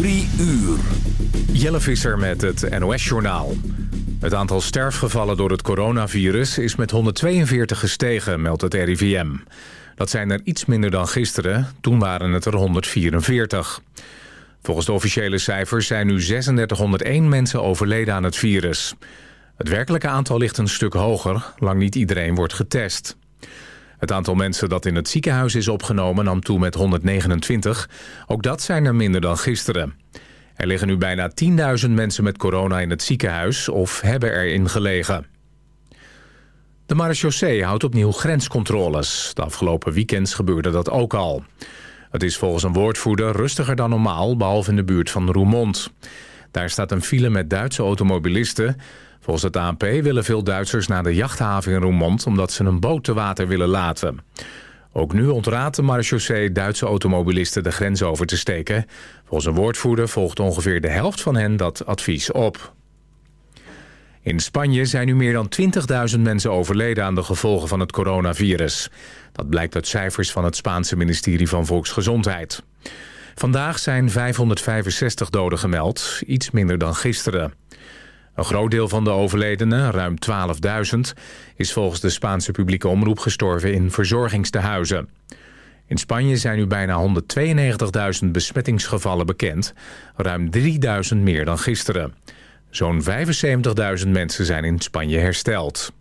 Drie uur. Jelle Visser met het NOS-journaal. Het aantal sterfgevallen door het coronavirus is met 142 gestegen, meldt het RIVM. Dat zijn er iets minder dan gisteren, toen waren het er 144. Volgens de officiële cijfers zijn nu 3601 mensen overleden aan het virus. Het werkelijke aantal ligt een stuk hoger, lang niet iedereen wordt getest. Het aantal mensen dat in het ziekenhuis is opgenomen nam toe met 129. Ook dat zijn er minder dan gisteren. Er liggen nu bijna 10.000 mensen met corona in het ziekenhuis of hebben erin gelegen. De marechaussee houdt opnieuw grenscontroles. De afgelopen weekends gebeurde dat ook al. Het is volgens een woordvoerder rustiger dan normaal, behalve in de buurt van Roermond. Daar staat een file met Duitse automobilisten. Volgens het ANP willen veel Duitsers naar de jachthaven in Roermond... omdat ze een boot te water willen laten. Ook nu ontraadt de marechaussee Duitse automobilisten de grens over te steken. Volgens een woordvoerder volgt ongeveer de helft van hen dat advies op. In Spanje zijn nu meer dan 20.000 mensen overleden aan de gevolgen van het coronavirus. Dat blijkt uit cijfers van het Spaanse ministerie van Volksgezondheid. Vandaag zijn 565 doden gemeld, iets minder dan gisteren. Een groot deel van de overledenen, ruim 12.000, is volgens de Spaanse publieke omroep gestorven in verzorgingstehuizen. In Spanje zijn nu bijna 192.000 besmettingsgevallen bekend, ruim 3.000 meer dan gisteren. Zo'n 75.000 mensen zijn in Spanje hersteld.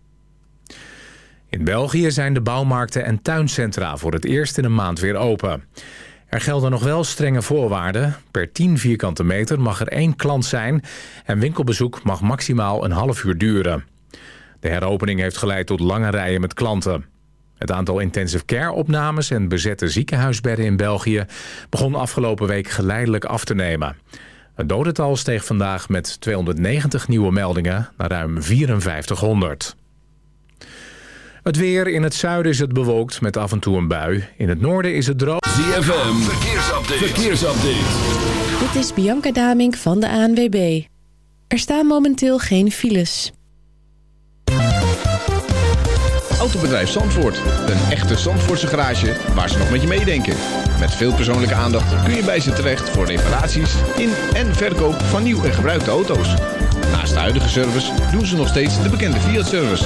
In België zijn de bouwmarkten en tuincentra voor het eerst in een maand weer open. Er gelden nog wel strenge voorwaarden. Per 10 vierkante meter mag er één klant zijn... en winkelbezoek mag maximaal een half uur duren. De heropening heeft geleid tot lange rijen met klanten. Het aantal intensive care opnames en bezette ziekenhuisbedden in België... begon afgelopen week geleidelijk af te nemen. Het dodental steeg vandaag met 290 nieuwe meldingen naar ruim 5400. Het weer in het zuiden is het bewolkt met af en toe een bui. In het noorden is het droog. ZFM, verkeersupdate. verkeersupdate. Dit is Bianca Damink van de ANWB. Er staan momenteel geen files. Autobedrijf Zandvoort. Een echte Zandvoortse garage waar ze nog met je meedenken. Met veel persoonlijke aandacht kun je bij ze terecht voor reparaties in en verkoop van nieuw en gebruikte auto's. Naast de huidige service doen ze nog steeds de bekende Fiat-service.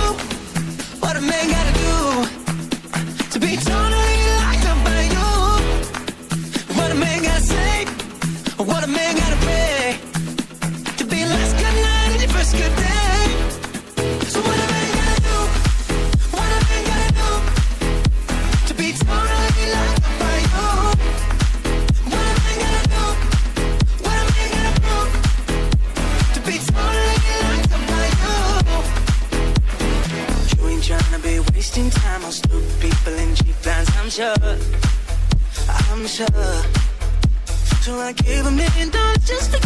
pressure. So I give a million dollars just to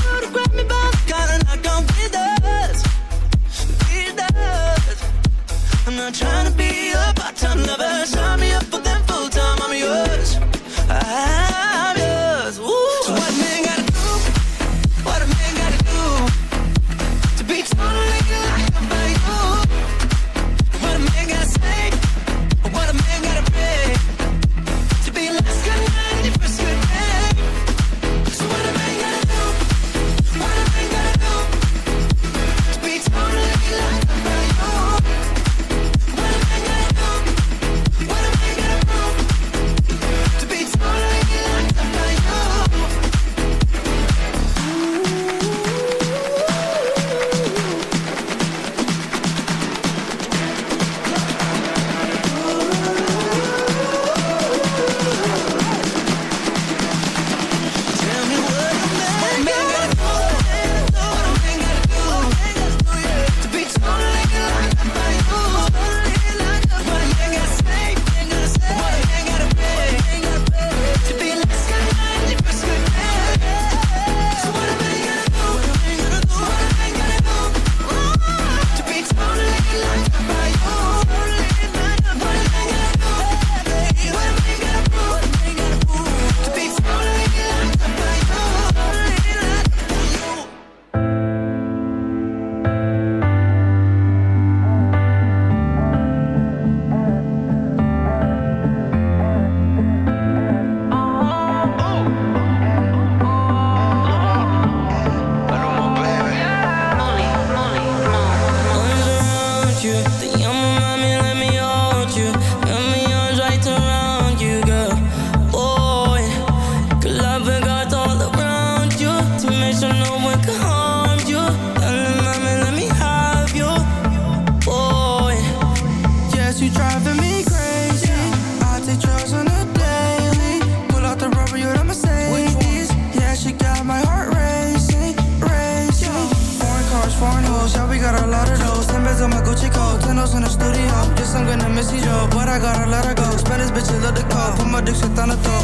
let bitches let go. Spanish bitch, love the call Put my dick shit on the top.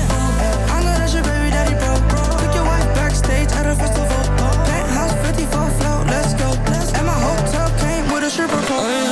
I know that your baby daddy, bro. Took your wife backstage at a festival. Penthouse 54 float, let's go. And my hotel came with a stripper pole.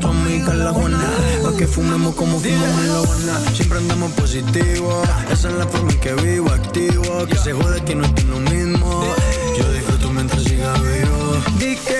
tu amiga la guana. Pa' que fumemos como fumamos en la. Siempre andamos positivo, Esa es la forma en que vivo, activo. Que se jode que no estoy lo mismo. Yo disfruto mientras siga vivo.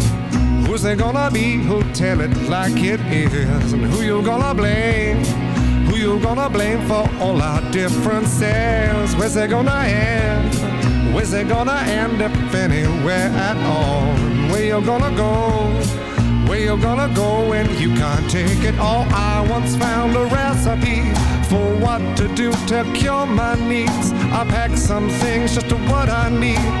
Who's they gonna be who tell it like it is? And who you gonna blame? Who you gonna blame for all our differences? Where's it gonna end? Where's it gonna end if anywhere at all? Where you gonna go? where you're gonna go and you can't take it all. I once found a recipe for what to do to cure my needs. I packed some things just to what I need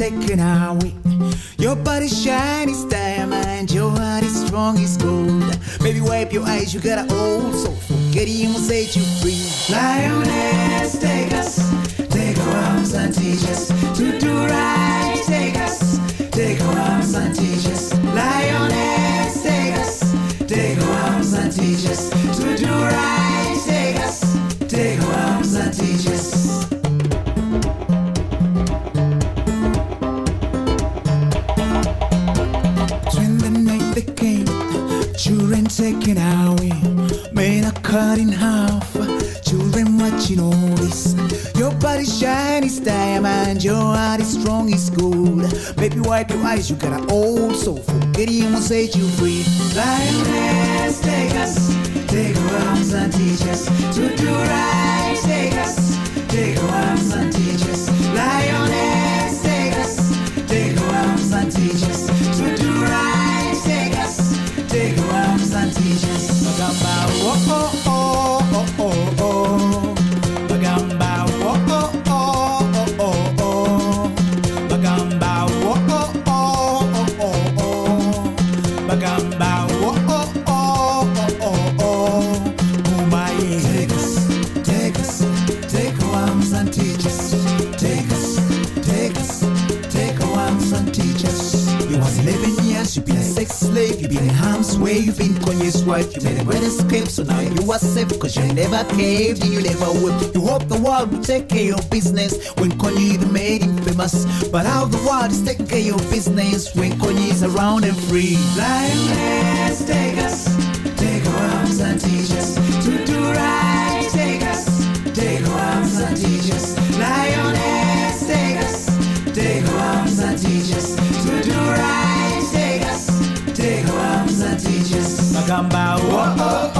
taken away. Your body's shiny as diamond, your heart is strong as gold. Baby, wipe your eyes, you gotta ice, you got an old soul. Gideon to set you free. So now you are safe, cause you never caved, and you never will. You hope the world will take care of business when Kanye the made him famous. But how the world is taking care of business when Kanye is around and free. Life has take us, take our arms and teach us to do right. Take us, take our arms and teach us. Lioness, take us, take our arms and teach us to do right. Take us, take our arms and teach us. Magamba, oh, oh, oh.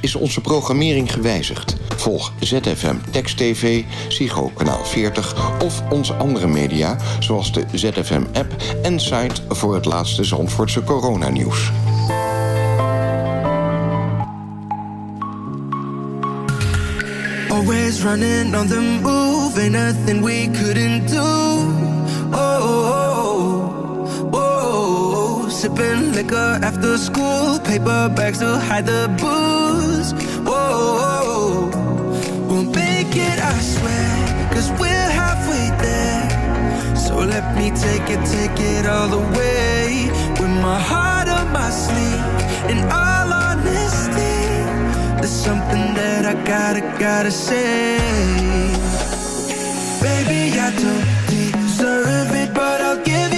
is, onze programmering gewijzigd. Volg ZFM Text TV, Psycho Kanaal 40 of onze andere media... zoals de ZFM-app en site voor het laatste Zandvoortse coronanieuws. Always running on the move, nothing we couldn't do... Sipping liquor after school, paper bags to hide the booze. Whoa, we'll make it, I swear, cause we're halfway there. So let me take it, take it all the way. With my heart on my sleeve, in all honesty, there's something that I gotta, gotta say. Baby, I don't deserve it, but I'll give it.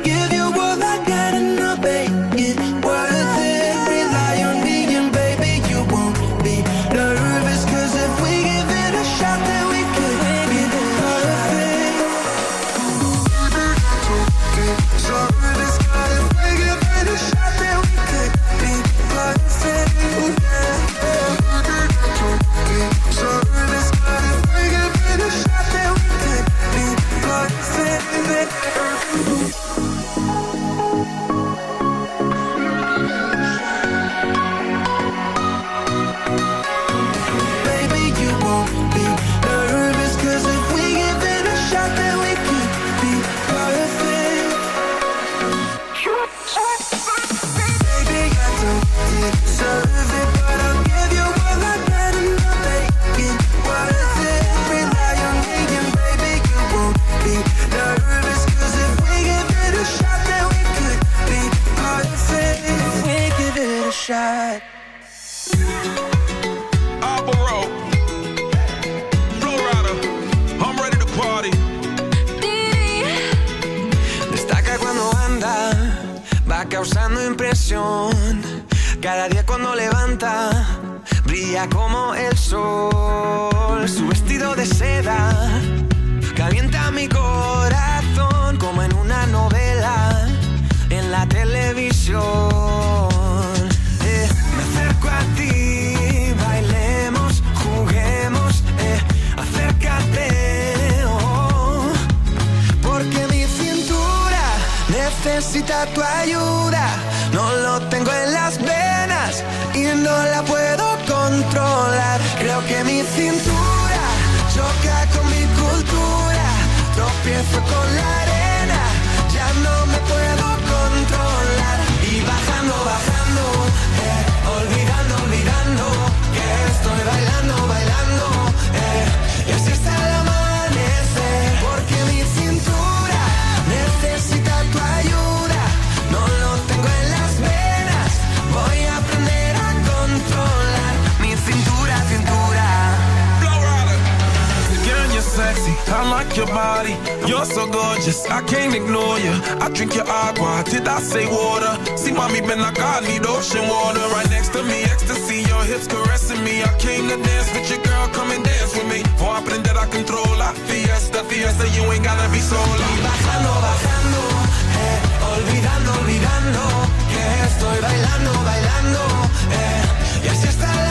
so gorgeous. I can't ignore you. I drink your agua. Did I say water? See, mommy, been like I need ocean water. Right next to me, ecstasy. Your hips caressing me. I came to dance with your girl. Come and dance with me. For aprender a controlar. Fiesta, fiesta. You ain't gotta be sola. Bajando, bajando, eh, olvidando, olvidando que estoy bailando, bailando, eh, y así hasta el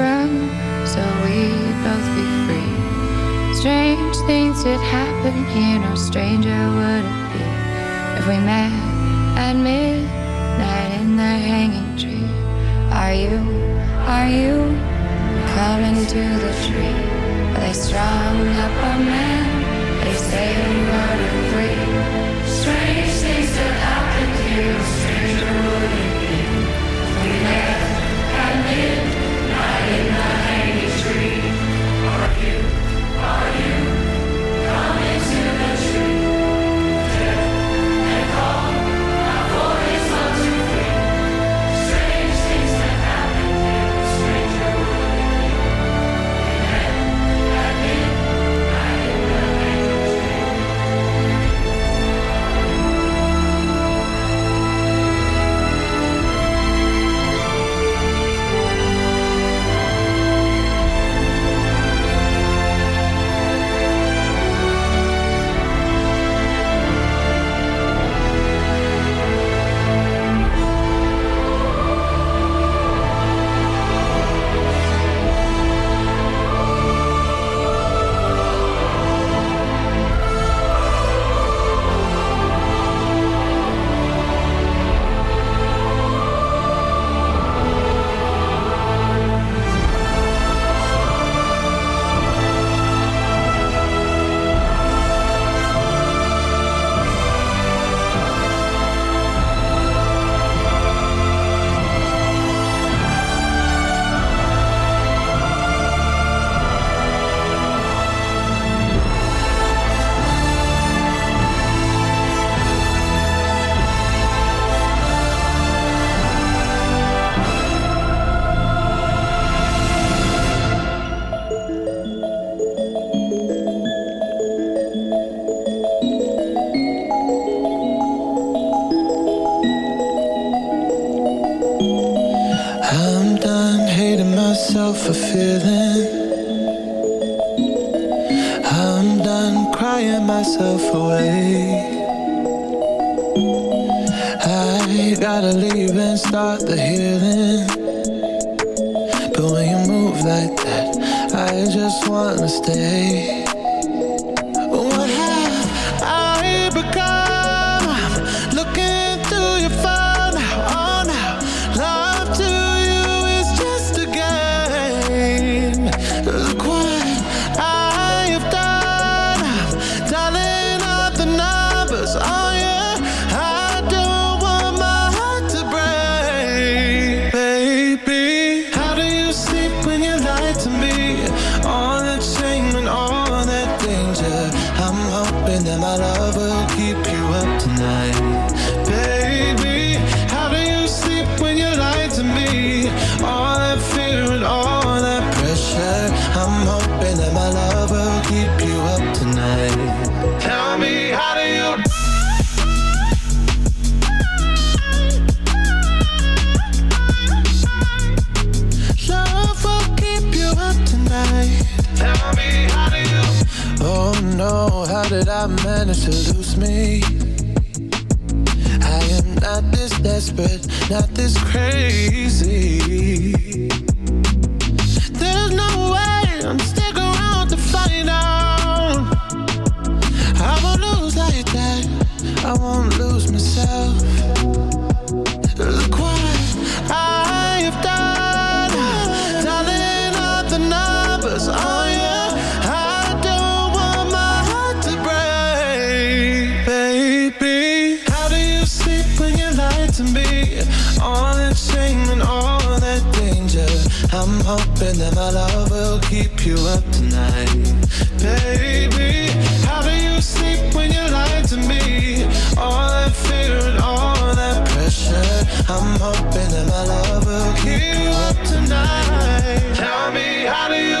things did happen here, no stranger would it be if we met at midnight in the hanging tree. Are you, are you coming to the tree where they strung up a man? They say we murdered three. Strange things that happened here, no stranger would it be if we met at midnight in the hanging tree. Are you, are you up tonight. Tell me, how do you? Love will keep you up tonight. Tell me, how do you? Oh no, how did I manage to lose me? I am not this desperate, not this crazy. I won't lose myself. Look what I have done. Up the numbers. I don't want my heart to break, baby. How do you sleep when you lie to me? All that shame and all that danger. I'm hoping that my love will keep you up tonight. Baby, tonight. Tell me, how do you?